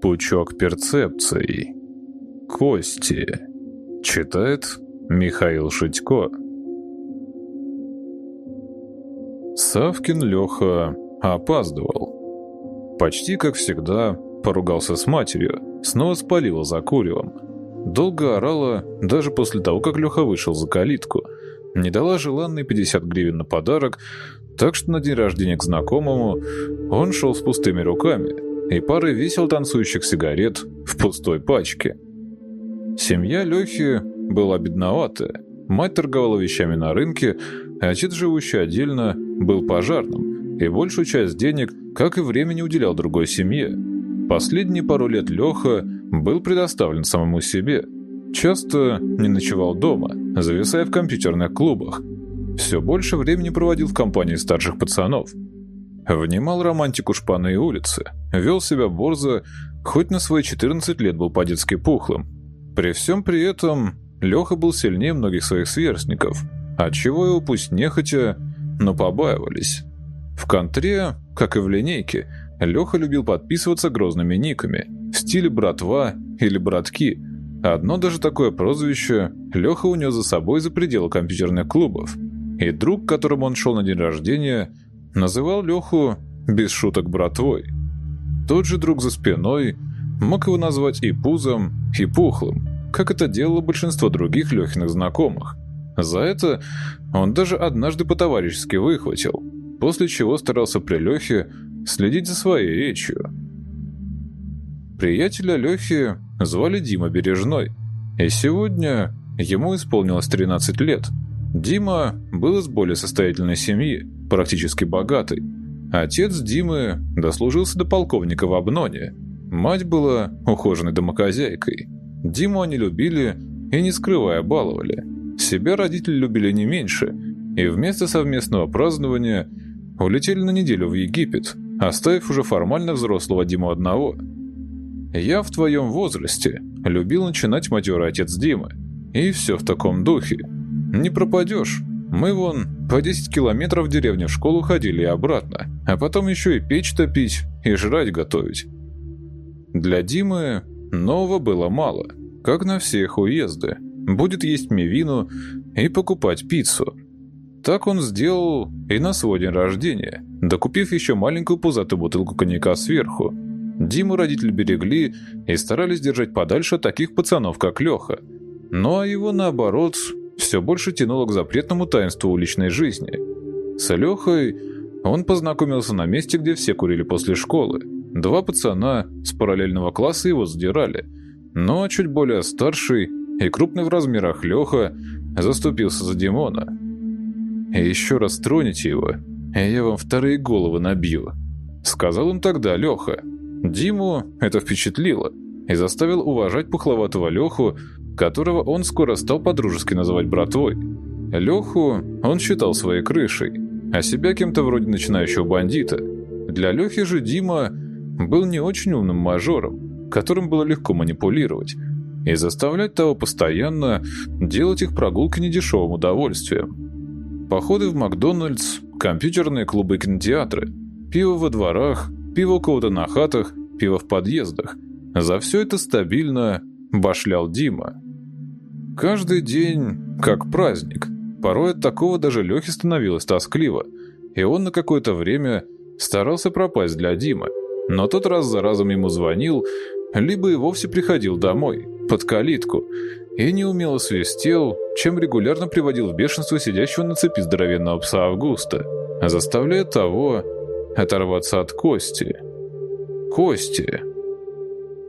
Пучок перцепций. Кости. Читает Михаил Шитько. Савкин Леха опаздывал. Почти как всегда поругался с матерью, снова спалила за куревом. Долго орала, даже после того, как Леха вышел за калитку. Не дала желанные 50 гривен на подарок, так что на день рождения к знакомому он шел с пустыми руками – и пары весел танцующих сигарет в пустой пачке. Семья Лехи была бедноватая. Мать торговала вещами на рынке, а отец, живущий отдельно, был пожарным, и большую часть денег, как и времени, уделял другой семье. Последние пару лет Леха был предоставлен самому себе. Часто не ночевал дома, зависая в компьютерных клубах. Все больше времени проводил в компании старших пацанов – Внимал романтику шпаны и улицы, вел себя борзо, хоть на свои 14 лет был по-детски пухлым. При всем при этом Леха был сильнее многих своих сверстников, отчего его пусть нехотя, но побаивались. В контре, как и в линейке, Леха любил подписываться грозными никами в стиле «братва» или «братки». Одно даже такое прозвище Леха унес за собой за пределы компьютерных клубов. И друг, к которому он шел на день рождения – Называл Леху, без шуток, братвой. Тот же друг за спиной мог его назвать и пузом, и пухлым, как это делало большинство других Лехиных знакомых. За это он даже однажды по-товарищески выхватил, после чего старался при Лехе следить за своей речью. Приятеля Лехи звали Дима Бережной, и сегодня ему исполнилось 13 лет. Дима был из более состоятельной семьи, практически богатый. Отец Димы дослужился до полковника в Обноне. Мать была ухоженной домохозяйкой. Диму они любили и, не скрывая, баловали. Себя родители любили не меньше, и вместо совместного празднования улетели на неделю в Египет, оставив уже формально взрослого Диму одного. «Я в твоем возрасте», любил начинать матерый отец Димы. И все в таком духе. Не пропадешь. Мы вон по 10 километров в деревне в школу ходили и обратно, а потом еще и печь топить, и жрать готовить. Для Димы нового было мало, как на всех уезды. Будет есть мивину и покупать пиццу. Так он сделал и на свой день рождения, докупив еще маленькую пузатую бутылку коньяка сверху. Диму родители берегли и старались держать подальше таких пацанов, как Леха. Ну а его, наоборот, все больше тянуло к запретному таинству уличной жизни. С Лехой он познакомился на месте, где все курили после школы. Два пацана с параллельного класса его задирали, но чуть более старший и крупный в размерах Леха заступился за Димона. «И еще раз тронете его, и я вам вторые головы набью», — сказал им тогда Леха. Диму это впечатлило и заставил уважать пухловатого Леху, которого он скоро стал подружески называть братвой. Леху он считал своей крышей, а себя кем-то вроде начинающего бандита. Для Лехи же Дима был не очень умным мажором, которым было легко манипулировать, и заставлять того постоянно делать их прогулки недешевым удовольствием. Походы в Макдональдс, компьютерные клубы и кинотеатры, пиво во дворах, пиво кого-то на хатах, пиво в подъездах. За все это стабильно башлял Дима. Каждый день как праздник. Порой от такого даже Лехе становилось тоскливо, и он на какое-то время старался пропасть для Димы. Но тот раз за разом ему звонил, либо и вовсе приходил домой, под калитку, и неумело свистел, чем регулярно приводил в бешенство сидящего на цепи здоровенного пса Августа, заставляя того оторваться от Кости. Кости.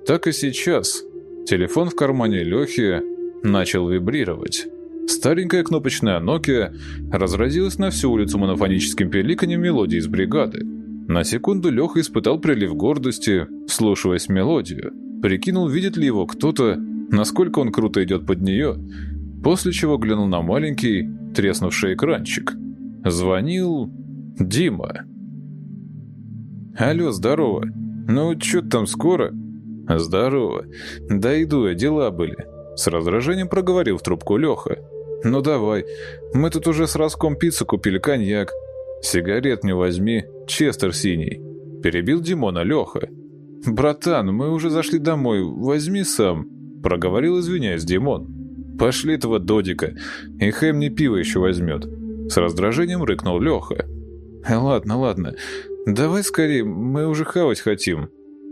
Так и сейчас. Телефон в кармане Лехи начал вибрировать. Старенькая кнопочная Nokia разразилась на всю улицу монофоническим пеликаньем мелодии из бригады. На секунду Леха испытал прилив гордости, слушаясь мелодию. Прикинул, видит ли его кто-то, насколько он круто идет под нее, после чего глянул на маленький, треснувший экранчик. Звонил Дима. «Алло, здорово. Ну, чё там скоро?» «Здорово. Да иду я, дела были. С раздражением проговорил в трубку Леха. «Ну давай, мы тут уже с Роском пиццу купили коньяк. Сигарет не возьми, Честер синий». Перебил Димона Леха. «Братан, мы уже зашли домой, возьми сам», — проговорил, извиняясь, Димон. «Пошли этого додика, и Хэм не пиво еще возьмет». С раздражением рыкнул Леха. «Ладно, ладно, давай скорее, мы уже хавать хотим».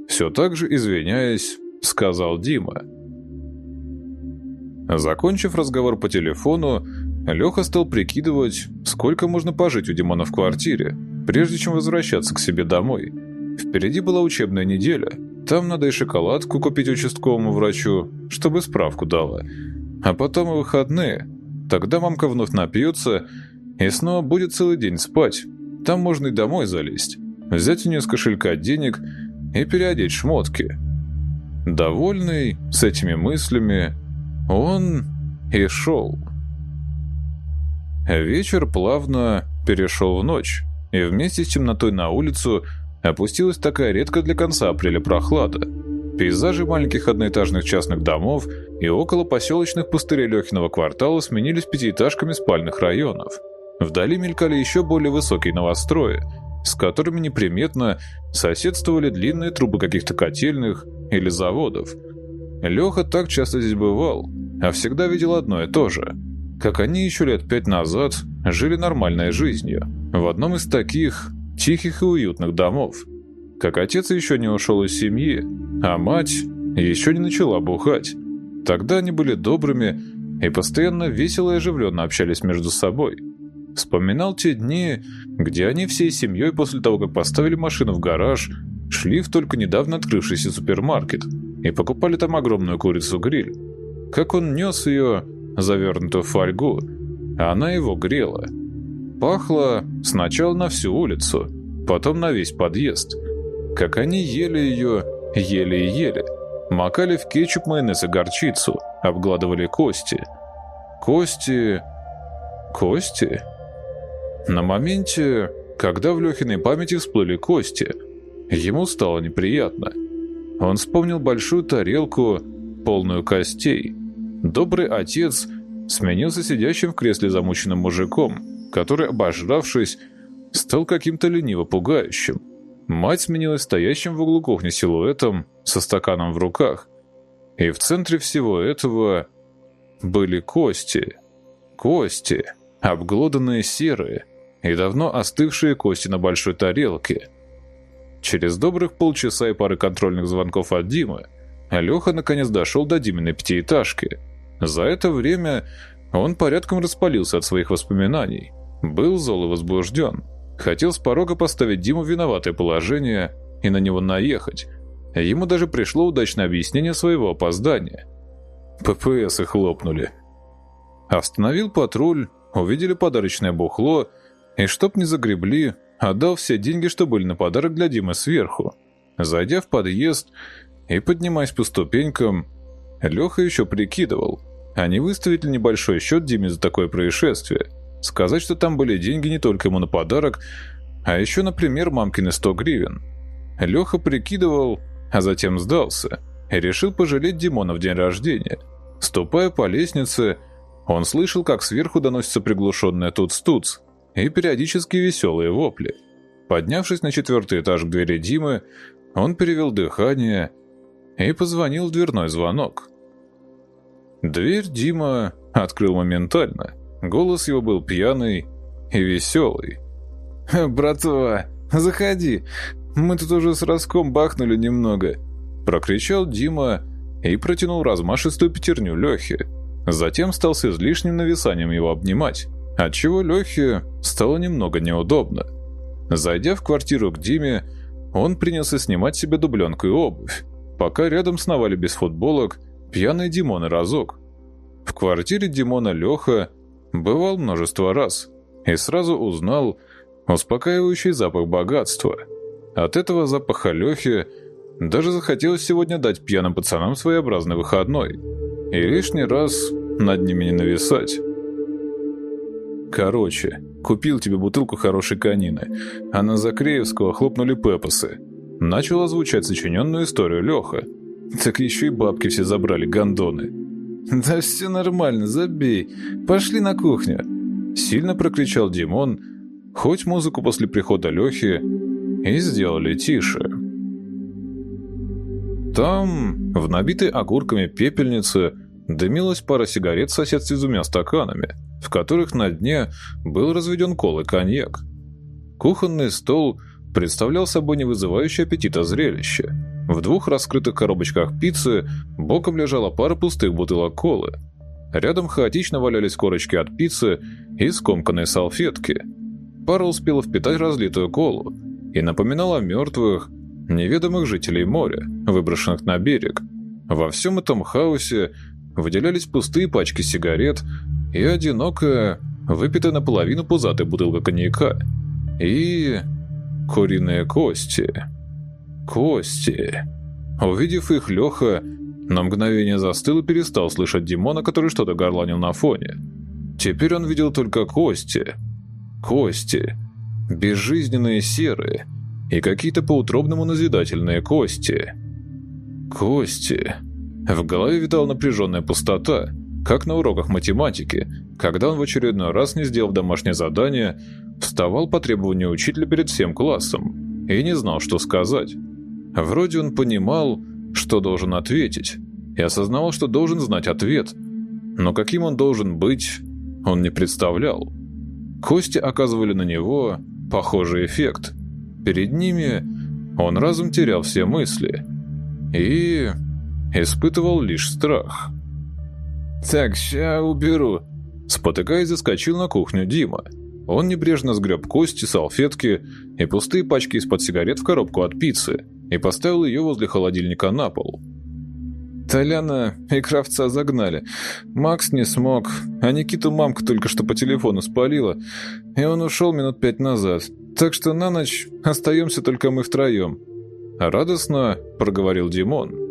Все так же, извиняясь, сказал Дима. Закончив разговор по телефону, Леха стал прикидывать, сколько можно пожить у Димона в квартире, прежде чем возвращаться к себе домой. Впереди была учебная неделя. Там надо и шоколадку купить участковому врачу, чтобы справку дала. А потом и выходные. Тогда мамка вновь напьется и снова будет целый день спать. Там можно и домой залезть. Взять у нее с кошелька денег и переодеть шмотки. Довольный с этими мыслями, он и шел. Вечер плавно перешел в ночь, и вместе с темнотой на улицу опустилась такая редкая для конца апреля прохлада. Пейзажи маленьких одноэтажных частных домов и около поселочных пустырей Лехиного квартала сменились пятиэтажками спальных районов. Вдали мелькали еще более высокие новострои, с которыми неприметно соседствовали длинные трубы каких-то котельных или заводов. Леха так часто здесь бывал, а всегда видел одно и то же. Как они еще лет пять назад жили нормальной жизнью, в одном из таких тихих и уютных домов. Как отец еще не ушел из семьи, а мать еще не начала бухать. Тогда они были добрыми и постоянно весело и оживленно общались между собой. Вспоминал те дни, где они всей семьей после того, как поставили машину в гараж, шли в только недавно открывшийся супермаркет и покупали там огромную курицу-гриль. Как он нес ее, завернутую в фольгу, а она его грела. Пахло сначала на всю улицу, потом на весь подъезд. Как они ели ее, ели и ели. Макали в кетчуп, майонез и горчицу, обгладывали кости. Кости... Кости? На моменте, когда в Лехиной памяти всплыли кости, ему стало неприятно. Он вспомнил большую тарелку, полную костей. Добрый отец сменился сидящим в кресле замученным мужиком, который, обожравшись, стал каким-то лениво пугающим. Мать сменилась стоящим в углу кухни силуэтом со стаканом в руках. И в центре всего этого были кости. Кости, обглоданные серые, и давно остывшие кости на большой тарелке. Через добрых полчаса и пары контрольных звонков от Димы Леха наконец дошел до Диминой пятиэтажки. За это время он порядком распалился от своих воспоминаний. Был зол и возбужден. Хотел с порога поставить Диму виноватое положение и на него наехать. Ему даже пришло удачное объяснение своего опоздания. ППСы хлопнули. Остановил патруль, увидели подарочное бухло и чтоб не загребли, отдал все деньги, что были на подарок для Димы сверху. Зайдя в подъезд и поднимаясь по ступенькам, Леха еще прикидывал, а не выставить ли небольшой счет Диме за такое происшествие. Сказать, что там были деньги не только ему на подарок, а еще, например, мамкины 100 гривен. Леха прикидывал, а затем сдался и решил пожалеть Димона в день рождения. Ступая по лестнице, он слышал, как сверху доносится приглушенное туц-туц, и периодически веселые вопли. Поднявшись на четвертый этаж к двери Димы, он перевел дыхание и позвонил в дверной звонок. Дверь Дима открыл моментально. Голос его был пьяный и веселый. «Братва, заходи, мы тут уже с Роском бахнули немного», прокричал Дима и протянул размашистую пятерню Лехе. Затем стал с излишним нависанием его обнимать отчего Лехе стало немного неудобно. Зайдя в квартиру к Диме, он принялся снимать себе дубленку и обувь, пока рядом сновали без футболок пьяный Димон и Разок. В квартире Димона Леха бывал множество раз и сразу узнал успокаивающий запах богатства. От этого запаха Лехи даже захотелось сегодня дать пьяным пацанам своеобразный выходной и лишний раз над ними не нависать. Короче, купил тебе бутылку хорошей конины, а на Закреевского хлопнули пепосы. Начал озвучать сочиненную историю Леха. Так еще и бабки все забрали, гондоны. «Да все нормально, забей. Пошли на кухню!» Сильно прокричал Димон, хоть музыку после прихода Лехи и сделали тише. Там, в набитой окурками пепельнице, дымилась пара сигарет в соседстве с двумя стаканами, в которых на дне был разведен кол и коньяк. Кухонный стол представлял собой не вызывающее аппетита зрелище. В двух раскрытых коробочках пиццы боком лежала пара пустых бутылок колы. Рядом хаотично валялись корочки от пиццы и скомканные салфетки. Пара успела впитать разлитую колу и напоминала мертвых, неведомых жителей моря, выброшенных на берег. Во всем этом хаосе выделялись пустые пачки сигарет и одинокая, выпитая наполовину пузатая бутылка коньяка. И... куриные кости. Кости. Увидев их, Леха на мгновение застыл и перестал слышать Димона, который что-то горланил на фоне. Теперь он видел только кости. Кости. Безжизненные серые. И какие-то поутробному назидательные кости. Кости. В голове витала напряженная пустота, как на уроках математики, когда он в очередной раз, не сделав домашнее задание, вставал по требованию учителя перед всем классом и не знал, что сказать. Вроде он понимал, что должен ответить, и осознавал, что должен знать ответ, но каким он должен быть, он не представлял. Кости оказывали на него похожий эффект. Перед ними он разум терял все мысли и испытывал лишь страх. «Так, ща уберу», Спотыкаясь, заскочил на кухню Дима. Он небрежно сгреб кости, салфетки и пустые пачки из-под сигарет в коробку от пиццы и поставил ее возле холодильника на пол. Толяна и Кравца загнали. Макс не смог, а Никиту мамка только что по телефону спалила, и он ушел минут пять назад. Так что на ночь остаемся только мы втроем. Радостно проговорил Димон.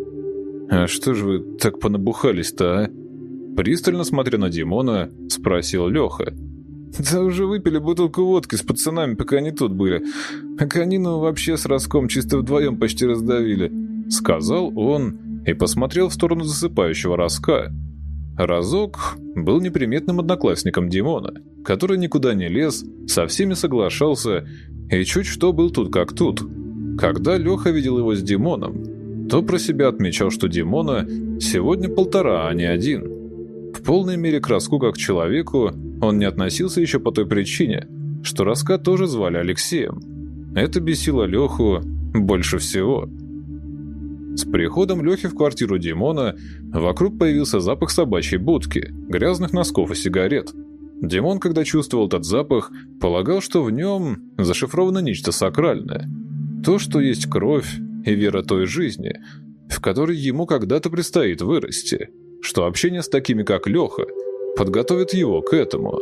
«А что же вы так понабухались-то, а?» Пристально смотря на Димона, спросил Леха. «Да уже выпили бутылку водки с пацанами, пока они тут были. А конину вообще с Роском чисто вдвоем почти раздавили», — сказал он и посмотрел в сторону засыпающего Роска. Разок был неприметным одноклассником Димона, который никуда не лез, со всеми соглашался и чуть что был тут как тут. Когда Леха видел его с Димоном, то про себя отмечал, что Димона сегодня полтора, а не один. В полной мере к Роску как к человеку он не относился еще по той причине, что Роска тоже звали Алексеем. Это бесило Леху больше всего. С приходом Лехи в квартиру Димона вокруг появился запах собачьей будки, грязных носков и сигарет. Димон, когда чувствовал этот запах, полагал, что в нем зашифровано нечто сакральное. То, что есть кровь и вера той жизни, в которой ему когда-то предстоит вырасти – что общение с такими, как Леха, подготовит его к этому.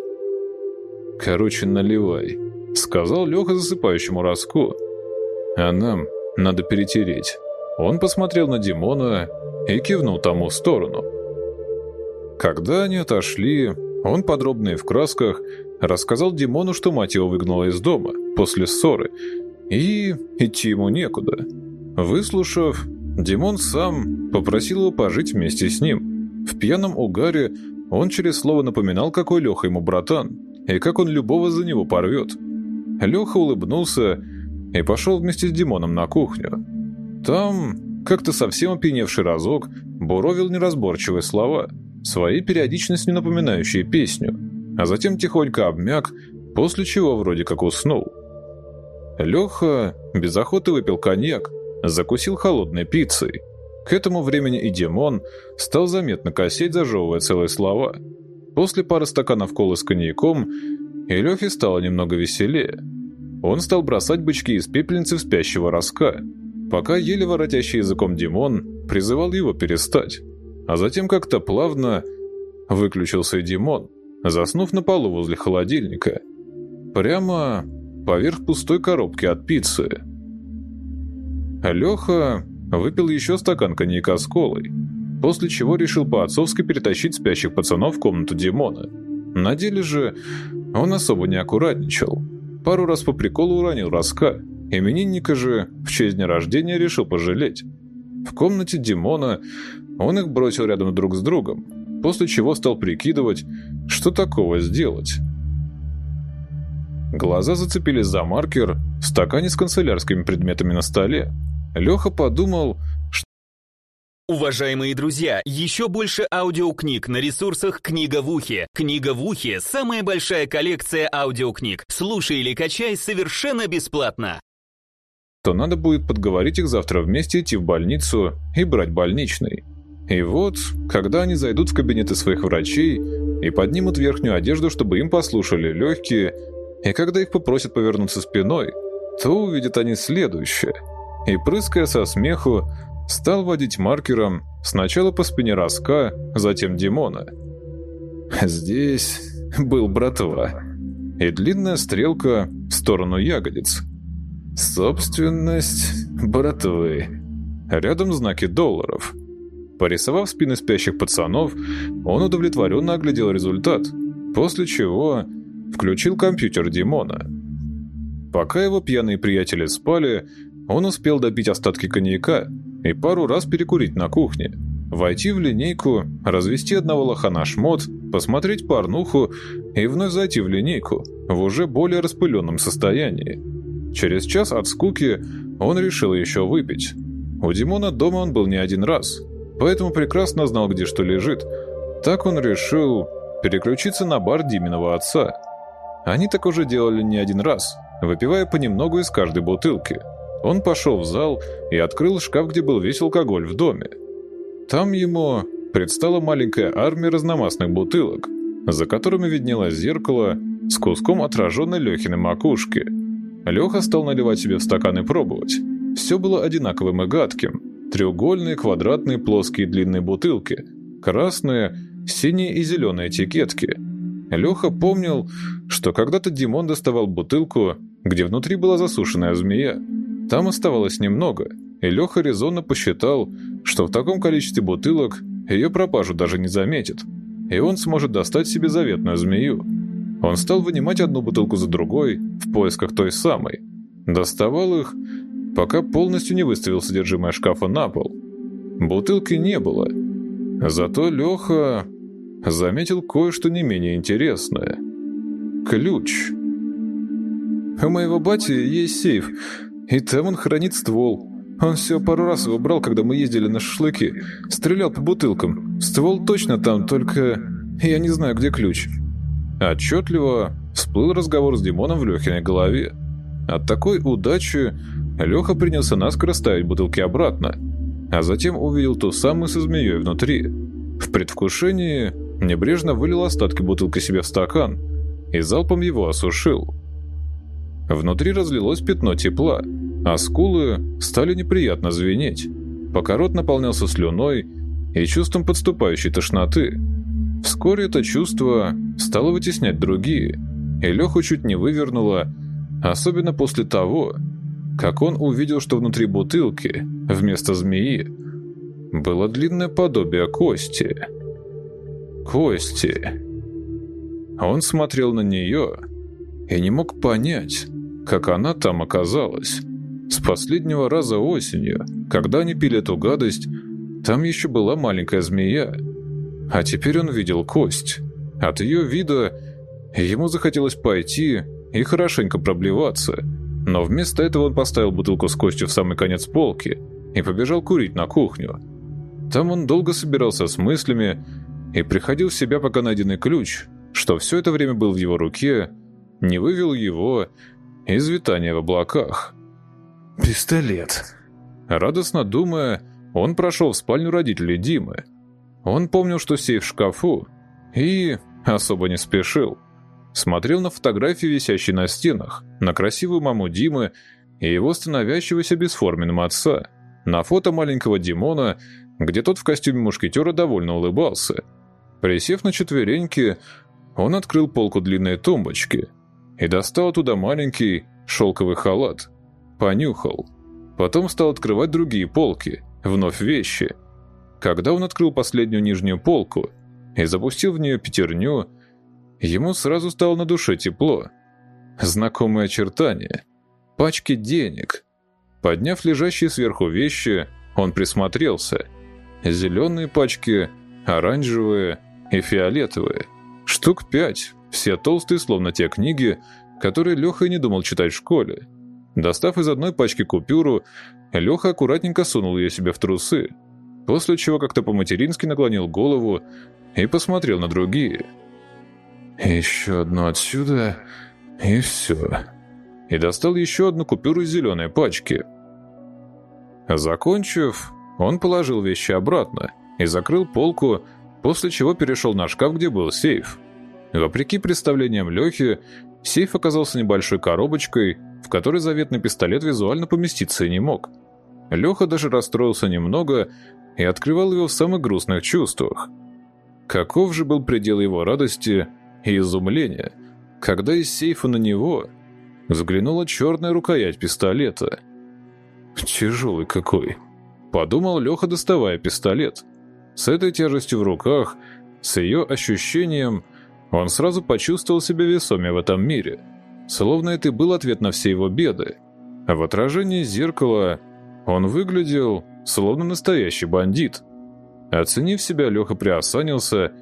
«Короче, наливай», — сказал Леха засыпающему Роску. «А нам надо перетереть». Он посмотрел на Димона и кивнул тому сторону. Когда они отошли, он подробно и в красках рассказал Димону, что мать его выгнала из дома после ссоры, и идти ему некуда. Выслушав, Димон сам попросил его пожить вместе с ним. В пьяном угаре он через слово напоминал, какой Леха ему братан, и как он любого за него порвет. Леха улыбнулся и пошел вместе с Димоном на кухню. Там, как-то совсем опьяневший разок, буровил неразборчивые слова, своей периодичностью напоминающие песню, а затем тихонько обмяк, после чего вроде как уснул. Леха без охоты выпил коньяк, закусил холодной пиццей – к этому времени и Димон стал заметно косеть, зажевывая целые слова. После пары стаканов колы с коньяком и Лехе стало немного веселее. Он стал бросать бычки из пепельницы в спящего роска, пока еле воротящий языком Димон призывал его перестать. А затем как-то плавно выключился и Димон, заснув на полу возле холодильника. Прямо поверх пустой коробки от пиццы. Леха Выпил еще стакан коньяка с колой, после чего решил по-отцовски перетащить спящих пацанов в комнату Димона. На деле же он особо не аккуратничал. Пару раз по приколу уронил Роска, именинника же в честь дня рождения решил пожалеть. В комнате Димона он их бросил рядом друг с другом, после чего стал прикидывать, что такого сделать. Глаза зацепились за маркер в стакане с канцелярскими предметами на столе, Леха подумал, Уважаемые друзья, еще больше аудиокниг на ресурсах «Книга в ухе». «Книга в ухе» — самая большая коллекция аудиокниг. Слушай или качай совершенно бесплатно. То надо будет подговорить их завтра вместе идти в больницу и брать больничный. И вот, когда они зайдут в кабинеты своих врачей и поднимут верхнюю одежду, чтобы им послушали легкие, и когда их попросят повернуться спиной, то увидят они следующее. И прыская со смеху, стал водить маркером сначала по спине Роска, затем Димона. Здесь был братва. И длинная стрелка в сторону ягодиц. Собственность братвы. Рядом знаки долларов. Порисовав спины спящих пацанов, он удовлетворенно оглядел результат, после чего включил компьютер Димона. Пока его пьяные приятели спали, он успел допить остатки коньяка и пару раз перекурить на кухне, войти в линейку, развести одного лоха на шмот, посмотреть порнуху и вновь зайти в линейку в уже более распыленном состоянии. Через час от скуки он решил еще выпить. У Димона дома он был не один раз, поэтому прекрасно знал, где что лежит. Так он решил переключиться на бар Диминого отца. Они так уже делали не один раз, выпивая понемногу из каждой бутылки – он пошел в зал и открыл шкаф, где был весь алкоголь в доме. Там ему предстала маленькая армия разномастных бутылок, за которыми виднелось зеркало с куском отраженной Лехиной макушки. Леха стал наливать себе в стакан и пробовать. Все было одинаковым и гадким. Треугольные, квадратные, плоские длинные бутылки. Красные, синие и зеленые этикетки. Леха помнил, что когда-то Димон доставал бутылку, где внутри была засушенная змея. Там оставалось немного, и Леха резонно посчитал, что в таком количестве бутылок ее пропажу даже не заметит, и он сможет достать себе заветную змею. Он стал вынимать одну бутылку за другой в поисках той самой. Доставал их, пока полностью не выставил содержимое шкафа на пол. Бутылки не было. Зато Леха заметил кое-что не менее интересное. Ключ. «У моего бати есть сейф. И там он хранит ствол. Он все пару раз его брал, когда мы ездили на шашлыки. Стрелял по бутылкам. Ствол точно там, только я не знаю, где ключ. Отчетливо всплыл разговор с Димоном в Лехиной голове. От такой удачи Леха принялся наскоро ставить бутылки обратно, а затем увидел ту самую со змеей внутри. В предвкушении небрежно вылил остатки бутылки себе в стакан и залпом его осушил. Внутри разлилось пятно тепла, а скулы стали неприятно звенеть. Пока рот наполнялся слюной и чувством подступающей тошноты. Вскоре это чувство стало вытеснять другие, и Леху чуть не вывернуло, особенно после того, как он увидел, что внутри бутылки, вместо змеи, было длинное подобие кости. Кости. Он смотрел на нее и не мог понять, как она там оказалась. С последнего раза осенью, когда они пили эту гадость, там еще была маленькая змея. А теперь он видел кость. От ее вида ему захотелось пойти и хорошенько проблеваться. Но вместо этого он поставил бутылку с костью в самый конец полки и побежал курить на кухню. Там он долго собирался с мыслями и приходил в себя, пока найденный ключ, что все это время был в его руке, не вывел его из витания в облаках. «Пистолет!» Радостно думая, он прошел в спальню родителей Димы. Он помнил, что сейф в шкафу, и особо не спешил. Смотрел на фотографии, висящие на стенах, на красивую маму Димы и его становящегося бесформенным отца, на фото маленького Димона, где тот в костюме мушкетера довольно улыбался. Присев на четвереньки, он открыл полку длинной тумбочки – и достал оттуда маленький шелковый халат. Понюхал. Потом стал открывать другие полки, вновь вещи. Когда он открыл последнюю нижнюю полку и запустил в нее пятерню, ему сразу стало на душе тепло. Знакомые очертания. Пачки денег. Подняв лежащие сверху вещи, он присмотрелся. Зеленые пачки, оранжевые и фиолетовые. Штук пять, все толстые, словно те книги, которые Леха и не думал читать в школе. Достав из одной пачки купюру, Леха аккуратненько сунул ее себе в трусы. после чего как-то по-матерински наклонил голову и посмотрел на другие. «Еще одно отсюда, и все». И достал еще одну купюру из зеленой пачки. Закончив, он положил вещи обратно и закрыл полку, после чего перешел на шкаф, где был сейф. Вопреки представлениям Лехи, сейф оказался небольшой коробочкой, в которой заветный пистолет визуально поместиться не мог. Леха даже расстроился немного и открывал его в самых грустных чувствах. Каков же был предел его радости и изумления, когда из сейфа на него взглянула черная рукоять пистолета. «Тяжелый какой!» – подумал Леха, доставая пистолет. С этой тяжестью в руках, с ее ощущением, он сразу почувствовал себя весомее в этом мире, словно это был ответ на все его беды. В отражении зеркала он выглядел словно настоящий бандит. Оценив себя, Леха приосанился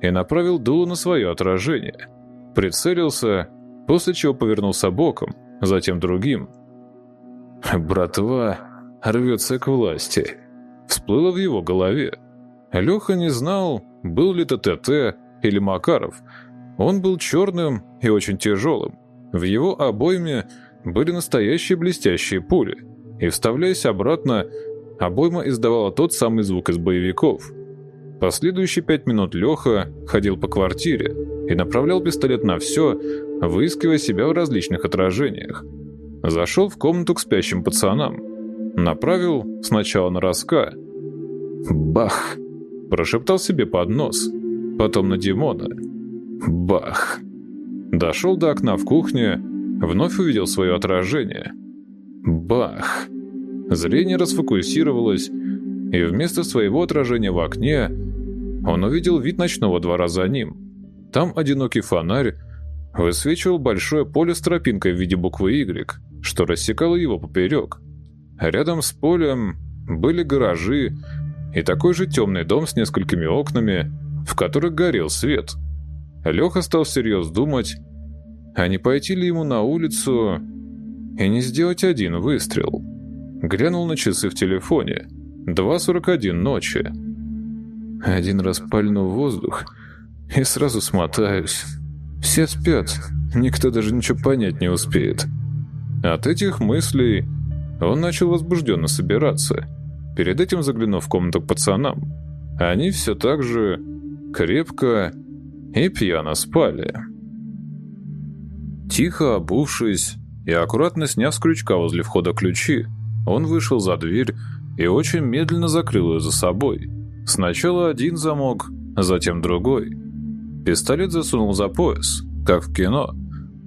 и направил дуло на свое отражение. Прицелился, после чего повернулся боком, затем другим. «Братва рвется к власти», всплыло в его голове. Леха не знал, был ли это ТТ или Макаров. Он был черным и очень тяжелым. В его обойме были настоящие блестящие пули, и, вставляясь обратно, обойма издавала тот самый звук из боевиков. Последующие пять минут Леха ходил по квартире и направлял пистолет на все, выискивая себя в различных отражениях. Зашел в комнату к спящим пацанам. Направил сначала на Роска. «Бах!» Прошептал себе под нос. Потом на Димона. «Бах!» Дошел до окна в кухне, вновь увидел свое отражение. «Бах!» Зрение расфокусировалось, и вместо своего отражения в окне он увидел вид ночного двора за ним. Там одинокий фонарь высвечивал большое поле с тропинкой в виде буквы «Y», что рассекало его поперек. Рядом с полем были гаражи и такой же темный дом с несколькими окнами, в которых горел свет. Леха стал всерьез думать, а не пойти ли ему на улицу и не сделать один выстрел. Глянул на часы в телефоне. 2.41 ночи. Один раз пальну в воздух и сразу смотаюсь. Все спят, никто даже ничего понять не успеет. От этих мыслей он начал возбужденно собираться, перед этим заглянув в комнату к пацанам. Они все так же крепко и пьяно спали. Тихо обувшись и аккуратно сняв с крючка возле входа ключи, он вышел за дверь и очень медленно закрыл ее за собой. Сначала один замок, затем другой. Пистолет засунул за пояс, как в кино.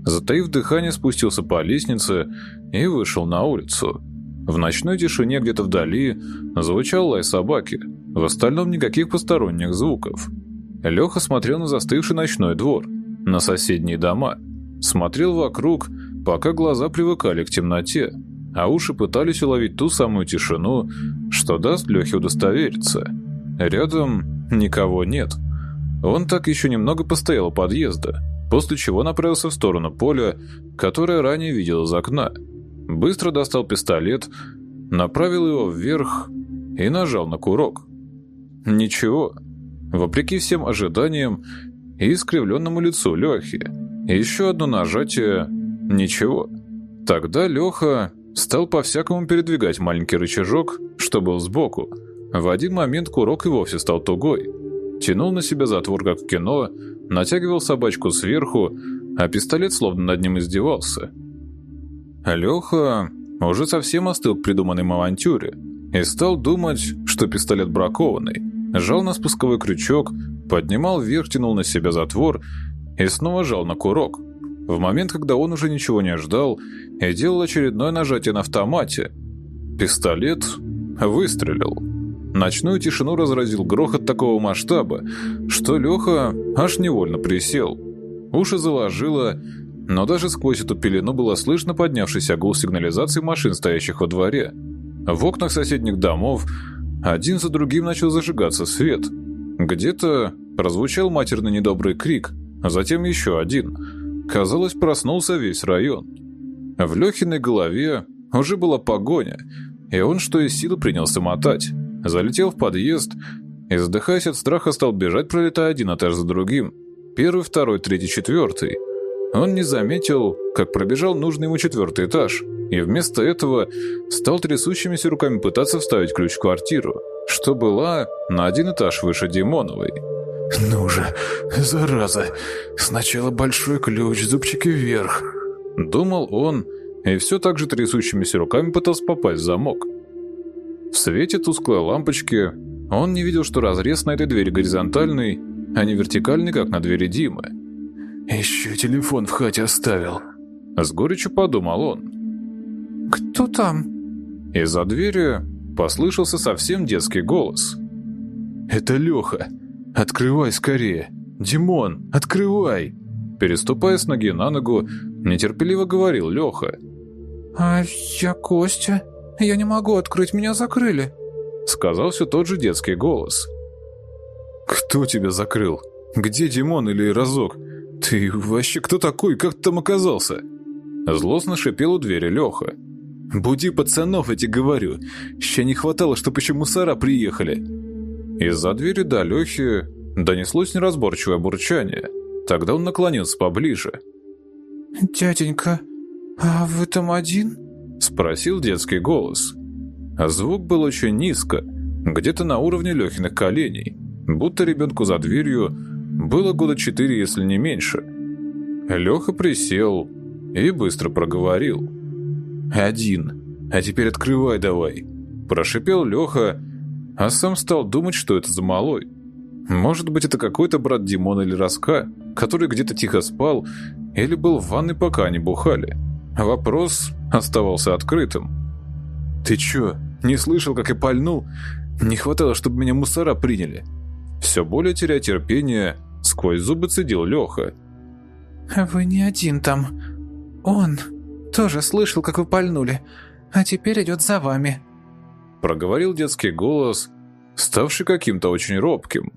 Затаив дыхание, спустился по лестнице и вышел на улицу. В ночной тишине где-то вдали звучал лай собаки, в остальном никаких посторонних звуков. Леха смотрел на застывший ночной двор, на соседние дома. Смотрел вокруг, пока глаза привыкали к темноте, а уши пытались уловить ту самую тишину, что даст Лехе удостовериться. Рядом никого нет. Он так еще немного постоял у подъезда, после чего направился в сторону поля, которое ранее видел из окна. Быстро достал пистолет, направил его вверх и нажал на курок. Ничего. Вопреки всем ожиданиям и искривленному лицу Лехи. Еще одно нажатие – ничего. Тогда Леха стал по-всякому передвигать маленький рычажок, что был сбоку. В один момент курок и вовсе стал тугой. Тянул на себя затвор, как в кино, натягивал собачку сверху, а пистолет словно над ним издевался. Леха уже совсем остыл к придуманной авантюре и стал думать, что пистолет бракованный. Жал на спусковой крючок, поднимал вверх, тянул на себя затвор и снова жал на курок. В момент, когда он уже ничего не ждал и делал очередное нажатие на автомате, пистолет выстрелил. Ночную тишину разразил грохот такого масштаба, что Леха аж невольно присел. Уши заложило, но даже сквозь эту пелену было слышно поднявшийся гул сигнализации машин, стоящих во дворе. В окнах соседних домов один за другим начал зажигаться свет. Где-то прозвучал матерный недобрый крик, а затем еще один. Казалось, проснулся весь район. В Лехиной голове уже была погоня, и он что из силы принялся мотать. залетел в подъезд и, задыхаясь от страха, стал бежать, пролетая один этаж за другим. Первый, второй, третий, четвертый. Он не заметил, как пробежал нужный ему четвертый этаж, и вместо этого стал трясущимися руками пытаться вставить ключ в квартиру, что была на один этаж выше Димоновой. «Ну же, зараза! Сначала большой ключ, зубчики вверх!» Думал он, и все так же трясущимися руками пытался попасть в замок. В свете тусклой лампочки он не видел, что разрез на этой двери горизонтальный, а не вертикальный, как на двери Димы. «Еще телефон в хате оставил», — с горечью подумал он. «Кто там?» Из-за двери послышался совсем детский голос. «Это Леха. Открывай скорее. Димон, открывай!» Переступая с ноги на ногу, нетерпеливо говорил Леха. «А я Костя. Я не могу открыть, меня закрыли», — сказал все тот же детский голос. «Кто тебя закрыл? Где Димон или Разок? Ты вообще кто такой? Как ты там оказался?» Злостно шипел у двери Леха. «Буди пацанов, тебе говорю. Еще не хватало, чтобы еще мусора приехали». Из-за двери до Лехи донеслось неразборчивое бурчание. Тогда он наклонился поближе. «Дяденька, а вы там один?» Спросил детский голос. Звук был очень низко, где-то на уровне Лехиных коленей, будто ребенку за дверью было года четыре, если не меньше. Леха присел и быстро проговорил. «Один. А теперь открывай давай!» Прошипел Леха, а сам стал думать, что это за малой. Может быть, это какой-то брат Димона или Раска, который где-то тихо спал или был в ванной, пока они бухали. Вопрос оставался открытым. «Ты чё, не слышал, как я пальнул? Не хватало, чтобы меня мусора приняли». Все более теряя терпение, сквозь зубы цедил Леха. «Вы не один там. Он тоже слышал, как вы пальнули, а теперь идет за вами». Проговорил детский голос, ставший каким-то очень робким.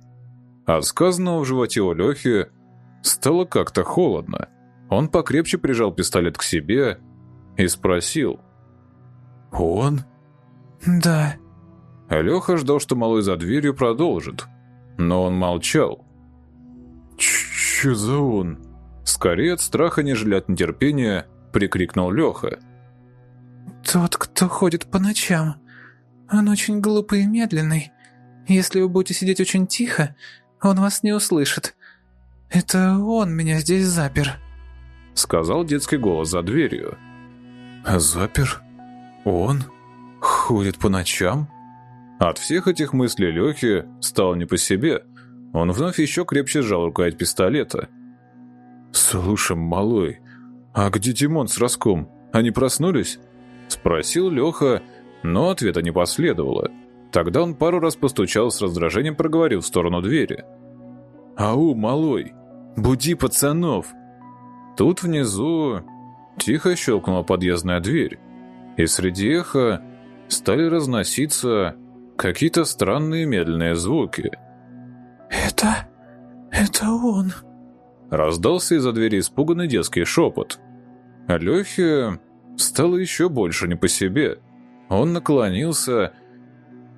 От сказанного в животе у Лехи стало как-то холодно. Он покрепче прижал пистолет к себе и спросил. «Он?» «Да». Леха ждал, что малой за дверью продолжит, но он молчал. «Чё за он?» Скорее от страха, нежели от нетерпения, прикрикнул Леха. «Тот, кто ходит по ночам. Он очень глупый и медленный. Если вы будете сидеть очень тихо, он вас не услышит. Это он меня здесь запер», — сказал детский голос за дверью. «Запер? Он? Ходит по ночам?» От всех этих мыслей Лехи стало не по себе. Он вновь еще крепче сжал рукоять пистолета. «Слушай, малой, а где Димон с Роском? Они проснулись?» Спросил Леха, но ответа не последовало. Тогда он пару раз постучал с раздражением, проговорил в сторону двери. «Ау, малой, буди пацанов!» Тут внизу тихо щелкнула подъездная дверь, и среди эха стали разноситься какие-то странные медленные звуки. «Это... это он...» Раздался из-за двери испуганный детский шепот. Лехе стало еще больше не по себе. Он наклонился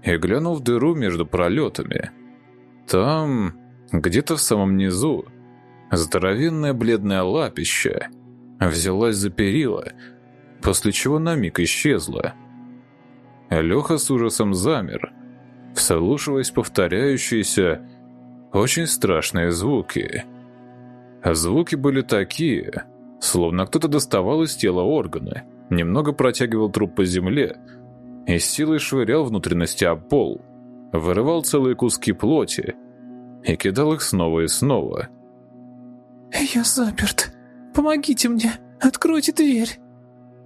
и глянул в дыру между пролетами. Там, где-то в самом низу, здоровенное бледное лапище взялась за перила, после чего на миг исчезла. Леха с ужасом замер, вслушиваясь повторяющиеся, очень страшные звуки. Звуки были такие, словно кто-то доставал из тела органы, немного протягивал труп по земле и с силой швырял внутренности об пол, вырывал целые куски плоти и кидал их снова и снова. «Я заперт. Помогите мне. Откройте дверь».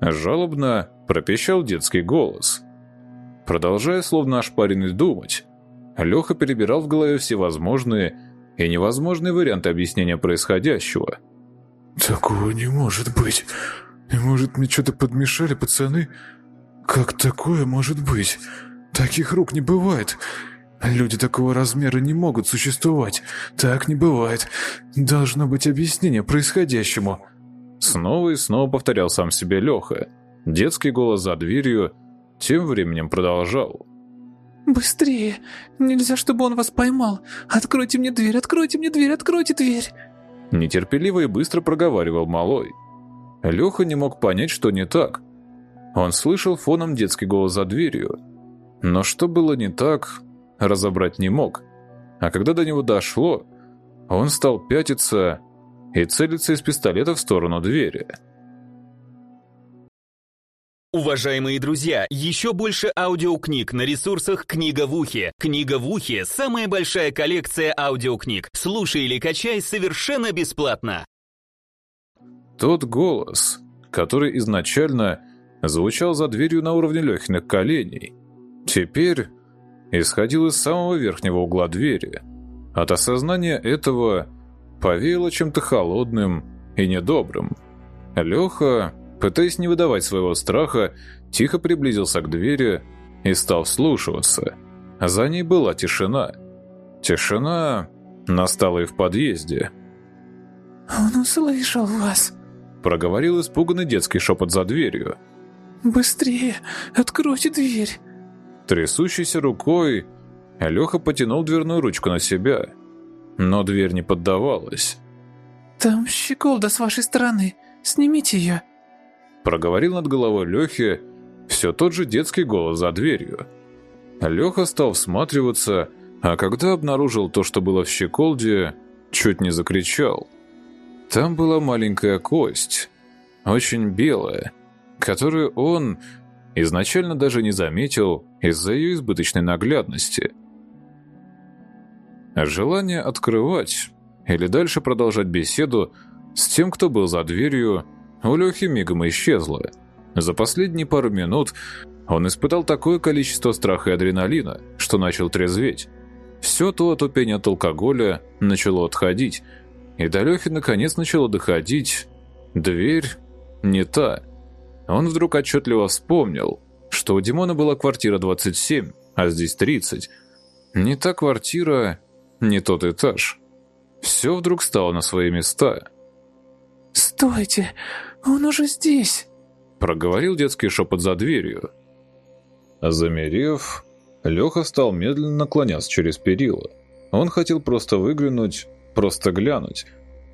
Жалобно пропищал детский голос. Продолжая словно ошпаренный думать, Леха перебирал в голове всевозможные и невозможные варианты объяснения происходящего. «Такого не может быть. Может, мне что-то подмешали, пацаны? Как такое может быть? Таких рук не бывает. Люди такого размера не могут существовать. Так не бывает. Должно быть объяснение происходящему». Снова и снова повторял сам себе Леха. Детский голос за дверью тем временем продолжал. «Быстрее! Нельзя, чтобы он вас поймал! Откройте мне дверь, откройте мне дверь, откройте дверь!» Нетерпеливо и быстро проговаривал малой. Леха не мог понять, что не так. Он слышал фоном детский голос за дверью. Но что было не так, разобрать не мог. А когда до него дошло, он стал пятиться и целиться из пистолета в сторону двери. Уважаемые друзья, еще больше аудиокниг на ресурсах «Книга в ухе». «Книга в ухе» — самая большая коллекция аудиокниг. Слушай или качай совершенно бесплатно. Тот голос, который изначально звучал за дверью на уровне Лехиных коленей, теперь исходил из самого верхнего угла двери. От осознания этого повеяло чем-то холодным и недобрым. Леха Пытаясь не выдавать своего страха, тихо приблизился к двери и стал вслушиваться. За ней была тишина. Тишина настала и в подъезде. «Он услышал вас», — проговорил испуганный детский шепот за дверью. «Быстрее! Откройте дверь!» Трясущейся рукой Леха потянул дверную ручку на себя, но дверь не поддавалась. «Там щеколда с вашей стороны. Снимите ее!» Проговорил над головой Лехи все тот же детский голос за дверью. Леха стал всматриваться, а когда обнаружил то, что было в щеколде, чуть не закричал. Там была маленькая кость, очень белая, которую он изначально даже не заметил из-за ее избыточной наглядности. Желание открывать или дальше продолжать беседу с тем, кто был за дверью, у Лехи мигом исчезла. За последние пару минут он испытал такое количество страха и адреналина, что начал трезветь. Все то отупение от алкоголя начало отходить, и до Лехи наконец начало доходить. Дверь не та. Он вдруг отчетливо вспомнил, что у Димона была квартира 27, а здесь 30. Не та квартира, не тот этаж. Все вдруг стало на свои места. «Стойте! Он уже здесь!» Проговорил детский шепот за дверью. Замерев, Леха стал медленно наклоняться через перила. Он хотел просто выглянуть, просто глянуть,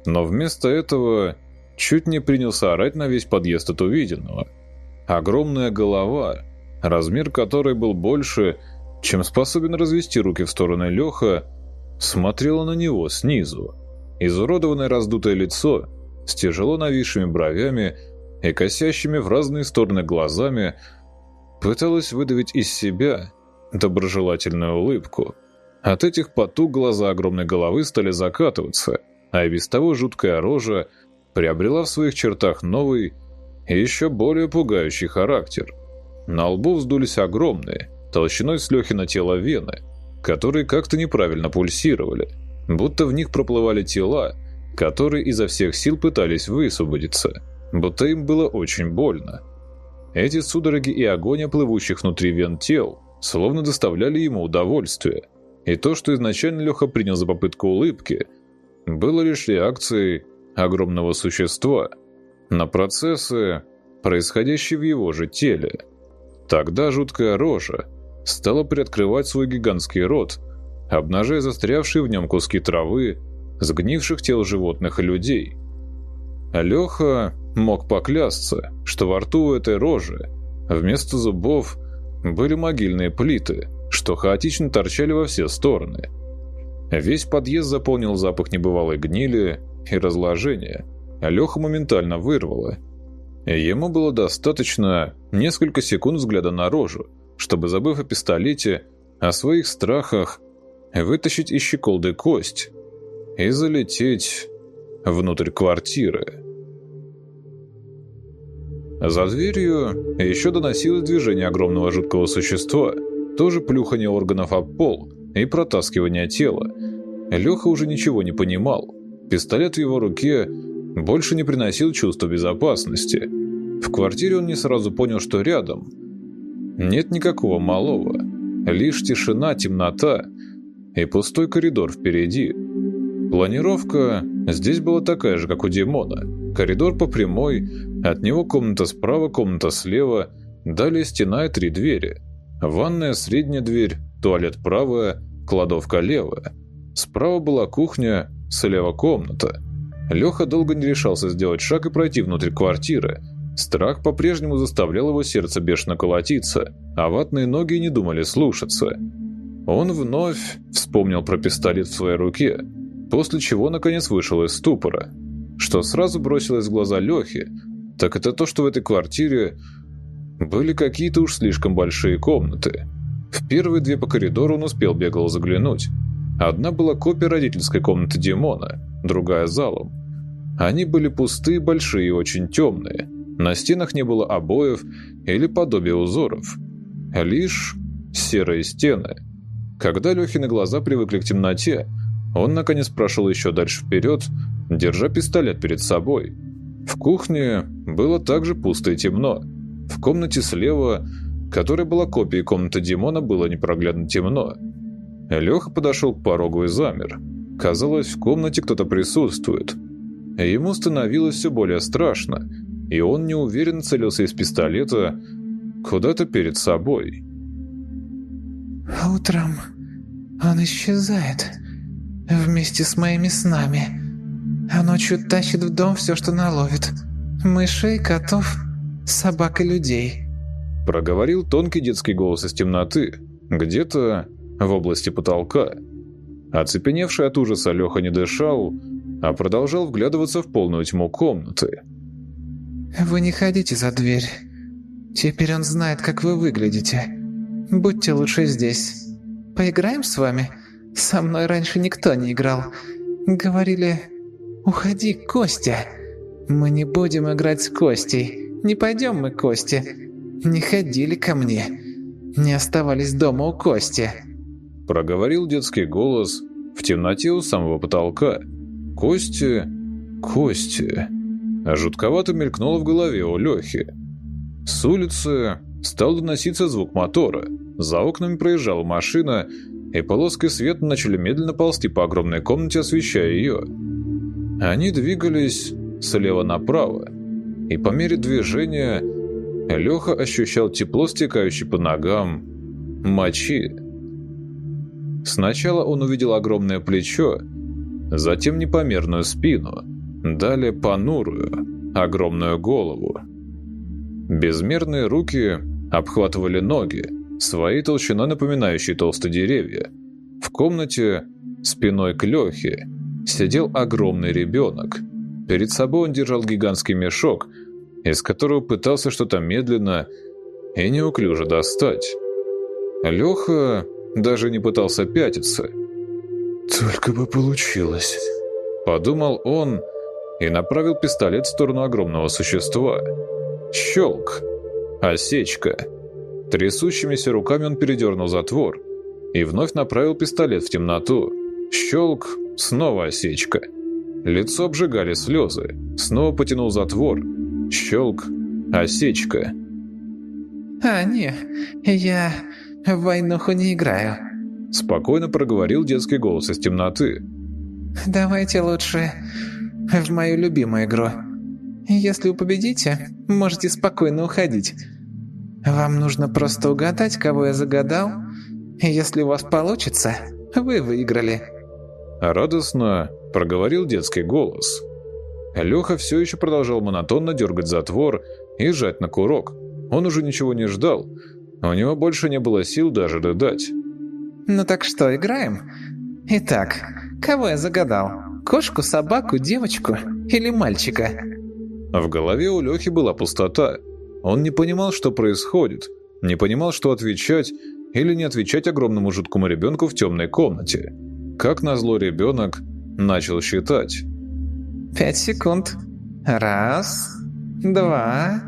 но вместо этого чуть не принялся орать на весь подъезд от увиденного. Огромная голова, размер которой был больше, чем способен развести руки в стороны Леха, смотрела на него снизу. Изуродованное раздутое лицо с тяжело нависшими бровями и косящими в разные стороны глазами, пыталась выдавить из себя доброжелательную улыбку. От этих потуг глаза огромной головы стали закатываться, а и без того жуткая рожа приобрела в своих чертах новый и еще более пугающий характер. На лбу вздулись огромные, толщиной с Лехина тела вены, которые как-то неправильно пульсировали, будто в них проплывали тела, которые изо всех сил пытались высвободиться, будто им было очень больно. Эти судороги и огонь плывущих внутри вен тел словно доставляли ему удовольствие, и то, что изначально Леха принял за попытку улыбки, было лишь реакцией огромного существа на процессы, происходящие в его же теле. Тогда жуткая рожа стала приоткрывать свой гигантский рот, обнажая застрявшие в нем куски травы, сгнивших тел животных и людей. Леха мог поклясться, что во рту этой рожи вместо зубов были могильные плиты, что хаотично торчали во все стороны. Весь подъезд заполнил запах небывалой гнили и разложения. Леха моментально вырвало. Ему было достаточно несколько секунд взгляда на рожу, чтобы, забыв о пистолете, о своих страхах, вытащить из щеколды кость и залететь внутрь квартиры. За дверью еще доносилось движение огромного жуткого существа, тоже плюхание органов об пол и протаскивание тела. Леха уже ничего не понимал. Пистолет в его руке больше не приносил чувства безопасности. В квартире он не сразу понял, что рядом нет никакого малого. Лишь тишина, темнота и пустой коридор впереди. Планировка здесь была такая же, как у Димона. Коридор по прямой, от него комната справа, комната слева, далее стена и три двери. Ванная, средняя дверь, туалет правая, кладовка левая. Справа была кухня, слева комната. Леха долго не решался сделать шаг и пройти внутрь квартиры. Страх по-прежнему заставлял его сердце бешено колотиться, а ватные ноги не думали слушаться. Он вновь вспомнил про пистолет в своей руке, после чего наконец вышел из ступора. Что сразу бросилось в глаза Лехе, так это то, что в этой квартире были какие-то уж слишком большие комнаты. В первые две по коридору он успел бегло заглянуть. Одна была копия родительской комнаты Димона, другая залом. Они были пустые, большие и очень темные. На стенах не было обоев или подобия узоров. Лишь серые стены. Когда Лехины глаза привыкли к темноте, он наконец прошел еще дальше вперед, держа пистолет перед собой. В кухне было также пусто и темно. В комнате слева, которая была копией комнаты Димона, было непроглядно темно. Леха подошел к порогу и замер. Казалось, в комнате кто-то присутствует. Ему становилось все более страшно, и он неуверенно целился из пистолета куда-то перед собой. «Утром он исчезает вместе с моими снами, а ночью тащит в дом все, что наловит. Мышей, котов, собак и людей», — проговорил тонкий детский голос из темноты, где-то в области потолка. Оцепеневший от ужаса Леха не дышал, а продолжал вглядываться в полную тьму комнаты. «Вы не ходите за дверь. Теперь он знает, как вы выглядите. Будьте лучше здесь. Поиграем с вами? Со мной раньше никто не играл. Говорили, уходи, Костя. Мы не будем играть с Костей. Не пойдем мы к Косте. Не ходили ко мне. Не оставались дома у Кости». Проговорил детский голос в темноте у самого потолка. «Кости, Кости...» А жутковато мелькнуло в голове у Лехи. С улицы стал доноситься звук мотора. За окнами проезжала машина, и полоски света начали медленно ползти по огромной комнате, освещая ее. Они двигались слева направо, и по мере движения Леха ощущал тепло, стекающее по ногам, мочи. Сначала он увидел огромное плечо, затем непомерную спину, далее понурую, огромную голову. Безмерные руки обхватывали ноги, своей толщиной напоминающей толстые деревья. В комнате, спиной к Лехе, сидел огромный ребенок. Перед собой он держал гигантский мешок, из которого пытался что-то медленно и неуклюже достать. Леха даже не пытался пятиться. «Только бы получилось», — подумал он и направил пистолет в сторону огромного существа. Щелк. Осечка. Трясущимися руками он передернул затвор и вновь направил пистолет в темноту. Щелк. Снова осечка. Лицо обжигали слезы. Снова потянул затвор. Щелк. Осечка. «А, не, я в войнуху не играю», — спокойно проговорил детский голос из темноты. «Давайте лучше в мою любимую игру. Если вы победите, можете спокойно уходить. Вам нужно просто угадать, кого я загадал, и если у вас получится, вы выиграли». Радостно проговорил детский голос. Леха все еще продолжал монотонно дергать затвор и жать на курок. Он уже ничего не ждал, у него больше не было сил даже рыдать. «Ну так что, играем? Итак, кого я загадал? Кошку, собаку, девочку или мальчика?» В голове у Лехи была пустота. Он не понимал, что происходит, не понимал, что отвечать или не отвечать огромному жуткому ребенку в темной комнате. Как назло ребенок начал считать. «Пять секунд. Раз, два,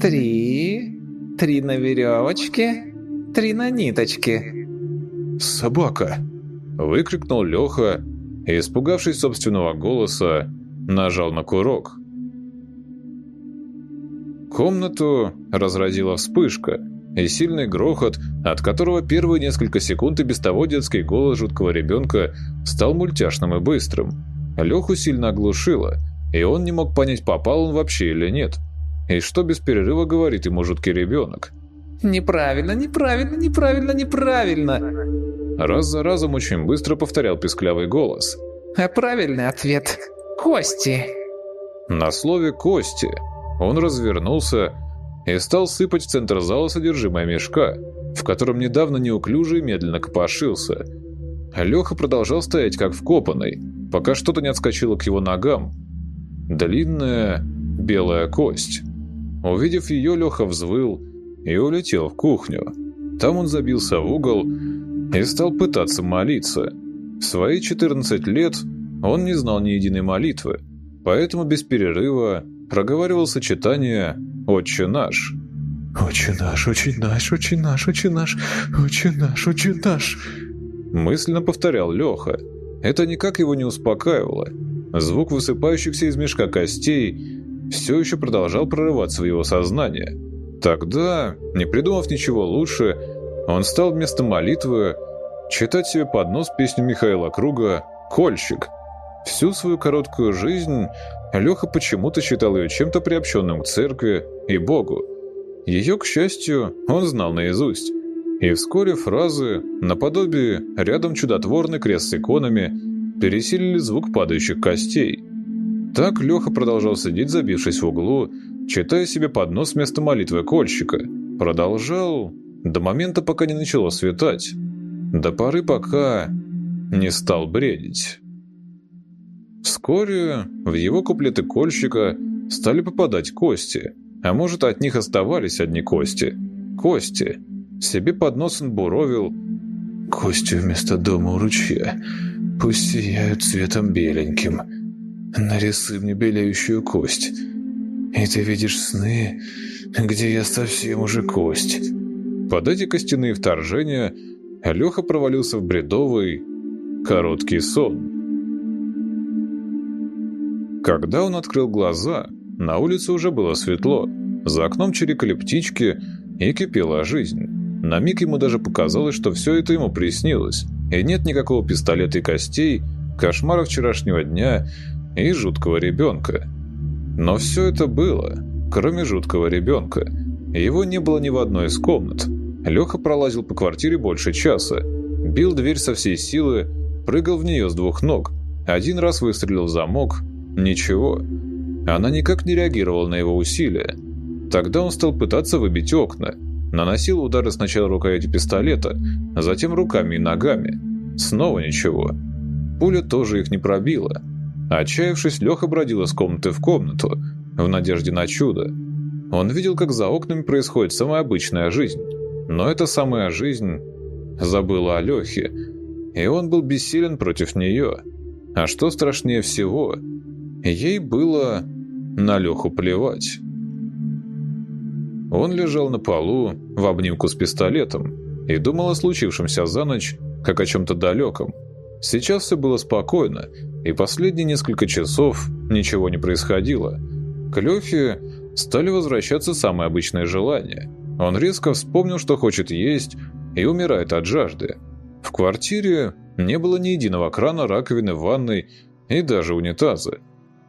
три, Три на веревочке, три на ниточке». «Собака!» — выкрикнул Леха и, испугавшись собственного голоса, нажал на курок. Комнату разразила вспышка и сильный грохот, от которого первые несколько секунд и без того детский голос жуткого ребенка стал мультяшным и быстрым. Леху сильно оглушило, и он не мог понять, попал он вообще или нет – и что без перерыва говорит ему жуткий ребенок. Неправильно, неправильно, неправильно, неправильно. Раз за разом очень быстро повторял песклявый голос. А правильный ответ – кости. На слове «кости» он развернулся и стал сыпать в центр зала содержимое мешка, в котором недавно неуклюже и медленно копошился. Леха продолжал стоять как вкопанный, пока что-то не отскочило к его ногам. Длинная белая кость. Увидев ее, Леха взвыл и улетел в кухню. Там он забился в угол и стал пытаться молиться. В свои 14 лет он не знал ни единой молитвы, поэтому без перерыва проговаривал сочетание «Отче наш». «Отче наш, отче наш, отче наш, отче наш, отче наш, отче наш», мысленно повторял Леха. Это никак его не успокаивало. Звук высыпающихся из мешка костей все еще продолжал прорываться в его сознание. Тогда, не придумав ничего лучше, он стал вместо молитвы читать себе под нос песню Михаила Круга «Кольщик». Всю свою короткую жизнь Леха почему-то считал ее чем-то приобщенным к церкви и Богу. Ее, к счастью, он знал наизусть. И вскоре фразы, наподобие «рядом чудотворный крест с иконами», пересилили звук падающих костей. Так Леха продолжал сидеть, забившись в углу, читая себе под нос вместо молитвы кольщика. Продолжал до момента, пока не начало светать. До поры, пока не стал бредить. Вскоре в его куплеты кольщика стали попадать кости, а может от них оставались одни кости. Кости. Себе под нос буровил «Кости вместо дома у ручья, пусть сияют цветом беленьким. Нарисуй мне белеющую кость, и ты видишь сны, где я совсем уже кость». Под эти костяные вторжения Леха провалился в бредовый короткий сон. Когда он открыл глаза, на улице уже было светло. За окном чирикали птички и кипела жизнь. На миг ему даже показалось, что все это ему приснилось. И нет никакого пистолета и костей, кошмара вчерашнего дня и жуткого ребенка. Но все это было, кроме жуткого ребенка. Его не было ни в одной из комнат. Леха пролазил по квартире больше часа. Бил дверь со всей силы, прыгал в нее с двух ног. Один раз выстрелил в замок, Ничего. Она никак не реагировала на его усилия. Тогда он стал пытаться выбить окна. Наносил удары сначала рукоятью пистолета, затем руками и ногами. Снова ничего. Пуля тоже их не пробила. Отчаявшись, Леха бродил из комнаты в комнату, в надежде на чудо. Он видел, как за окнами происходит самая обычная жизнь. Но эта самая жизнь забыла о Лехе, и он был бессилен против нее. А что страшнее всего, Ей было на Леху плевать. Он лежал на полу в обнимку с пистолетом и думал о случившемся за ночь, как о чем-то далеком. Сейчас все было спокойно, и последние несколько часов ничего не происходило. К Лехе стали возвращаться самые обычные желания. Он резко вспомнил, что хочет есть, и умирает от жажды. В квартире не было ни единого крана, раковины, ванной и даже унитаза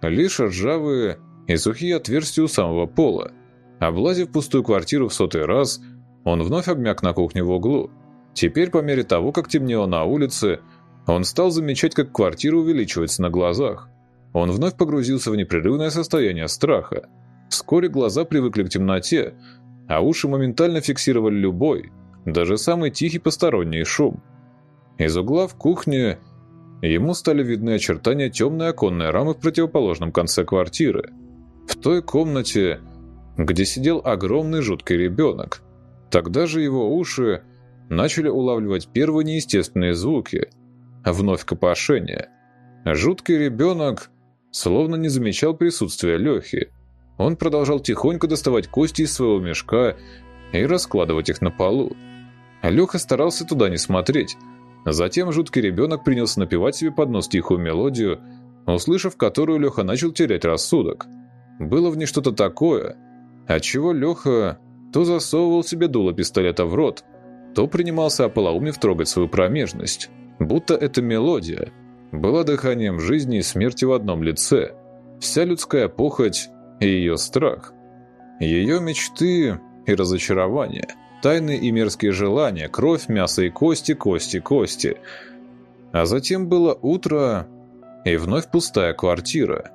лишь ржавые и сухие отверстия у самого пола. Облазив пустую квартиру в сотый раз, он вновь обмяк на кухне в углу. Теперь, по мере того, как темнело на улице, он стал замечать, как квартира увеличивается на глазах. Он вновь погрузился в непрерывное состояние страха. Вскоре глаза привыкли к темноте, а уши моментально фиксировали любой, даже самый тихий посторонний шум. Из угла в кухне Ему стали видны очертания темной оконной рамы в противоположном конце квартиры. В той комнате, где сидел огромный жуткий ребенок. Тогда же его уши начали улавливать первые неестественные звуки. Вновь копошение. Жуткий ребенок словно не замечал присутствия Лехи. Он продолжал тихонько доставать кости из своего мешка и раскладывать их на полу. Леха старался туда не смотреть, Затем жуткий ребенок принялся напевать себе под нос тихую мелодию, услышав которую Леха начал терять рассудок. Было в ней что-то такое, отчего Леха то засовывал себе дуло пистолета в рот, то принимался ополоумев трогать свою промежность, будто эта мелодия была дыханием жизни и смерти в одном лице, вся людская похоть и ее страх, ее мечты и разочарования. Тайны и мерзкие желания, кровь, мясо и кости, кости, кости. А затем было утро и вновь пустая квартира.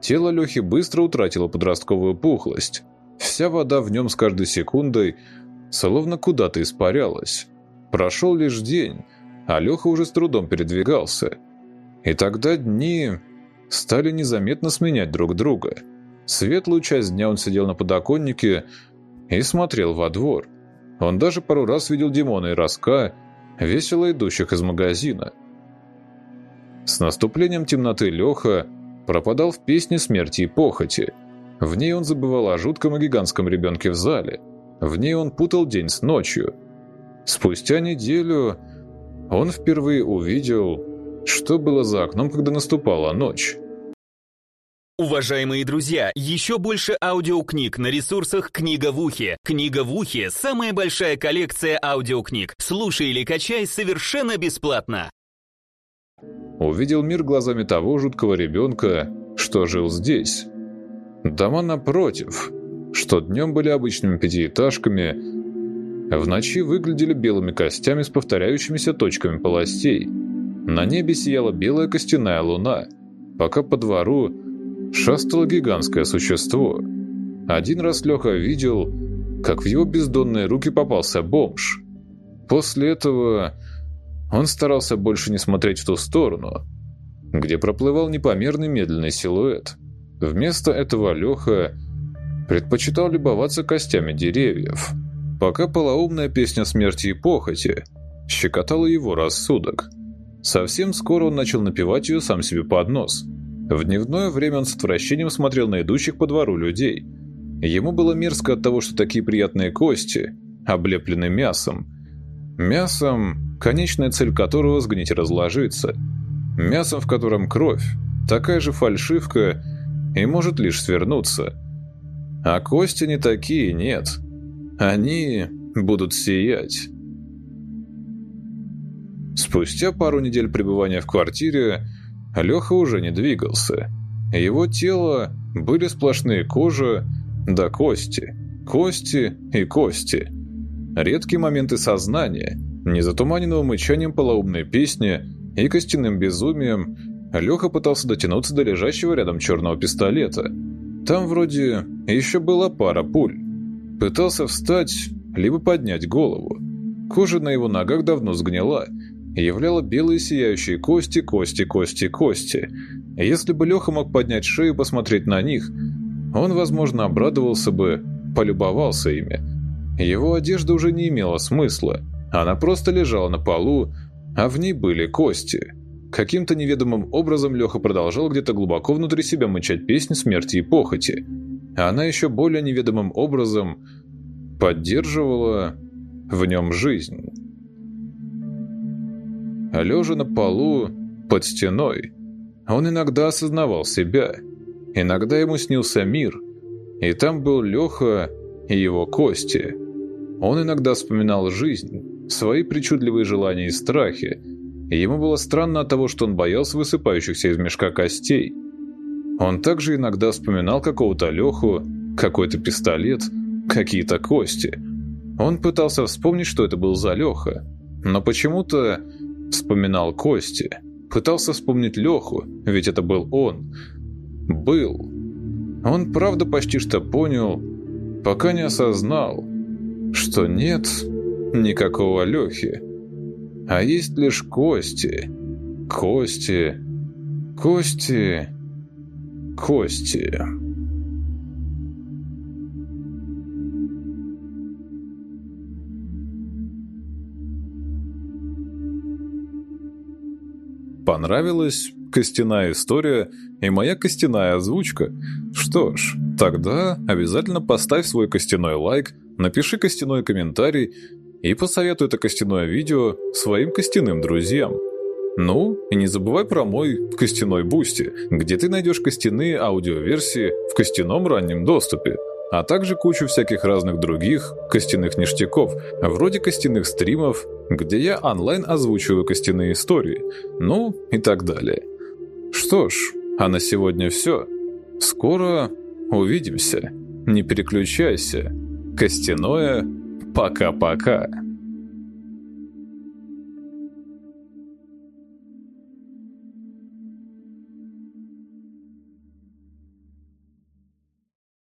Тело Лехи быстро утратило подростковую пухлость. Вся вода в нем с каждой секундой словно куда-то испарялась. Прошел лишь день, а Леха уже с трудом передвигался. И тогда дни стали незаметно сменять друг друга. Светлую часть дня он сидел на подоконнике и смотрел во двор. Он даже пару раз видел Димона и Роска, весело идущих из магазина. С наступлением темноты Леха пропадал в песне смерти и похоти. В ней он забывал о жутком и гигантском ребенке в зале. В ней он путал день с ночью. Спустя неделю он впервые увидел, что было за окном, когда наступала ночь. Уважаемые друзья, еще больше аудиокниг на ресурсах «Книга в ухе». «Книга в ухе» — самая большая коллекция аудиокниг. Слушай или качай совершенно бесплатно. Увидел мир глазами того жуткого ребенка, что жил здесь. Дома напротив, что днем были обычными пятиэтажками, в ночи выглядели белыми костями с повторяющимися точками полостей. На небе сияла белая костяная луна, пока по двору шастало гигантское существо. Один раз Леха видел, как в его бездонные руки попался бомж. После этого он старался больше не смотреть в ту сторону, где проплывал непомерный медленный силуэт. Вместо этого Леха предпочитал любоваться костями деревьев, пока полоумная песня смерти и похоти щекотала его рассудок. Совсем скоро он начал напевать ее сам себе под нос. В дневное время он с отвращением смотрел на идущих по двору людей. Ему было мерзко от того, что такие приятные кости облеплены мясом. Мясом, конечная цель которого сгнить и разложиться. Мясом, в котором кровь, такая же фальшивка и может лишь свернуться. А кости не такие, нет. Они будут сиять. Спустя пару недель пребывания в квартире Леха уже не двигался. Его тело были сплошные кожа да кости, кости и кости. Редкие моменты сознания – Незатуманенного мычанием полоумной песни и костяным безумием, Леха пытался дотянуться до лежащего рядом черного пистолета. Там вроде еще была пара пуль. Пытался встать, либо поднять голову. Кожа на его ногах давно сгнила являла белые сияющие кости, кости, кости, кости. Если бы Леха мог поднять шею и посмотреть на них, он, возможно, обрадовался бы, полюбовался ими. Его одежда уже не имела смысла – она просто лежала на полу, а в ней были кости. Каким-то неведомым образом Леха продолжал где-то глубоко внутри себя мычать песнь смерти и похоти. Она еще более неведомым образом поддерживала в нем жизнь. Лежа на полу, под стеной, он иногда осознавал себя. Иногда ему снился мир, и там был Леха и его кости. Он иногда вспоминал жизнь, свои причудливые желания и страхи, и ему было странно от того, что он боялся высыпающихся из мешка костей. Он также иногда вспоминал какого-то Леху, какой-то пистолет, какие-то кости. Он пытался вспомнить, что это был за Леха, но почему-то вспоминал кости. Пытался вспомнить Леху, ведь это был он. Был. Он правда почти что понял, пока не осознал, что нет никакого Лехи. А есть лишь кости, кости, кости, кости. Понравилась костяная история и моя костяная озвучка? Что ж, тогда обязательно поставь свой костяной лайк, напиши костяной комментарий и посоветуй это костяное видео своим костяным друзьям. Ну, и не забывай про мой костяной бусти, где ты найдешь костяные аудиоверсии в костяном раннем доступе, а также кучу всяких разных других костяных ништяков, вроде костяных стримов, где я онлайн озвучиваю костяные истории, ну и так далее. Что ж, а на сегодня все. Скоро увидимся. Не переключайся. Костяное Пока-пока.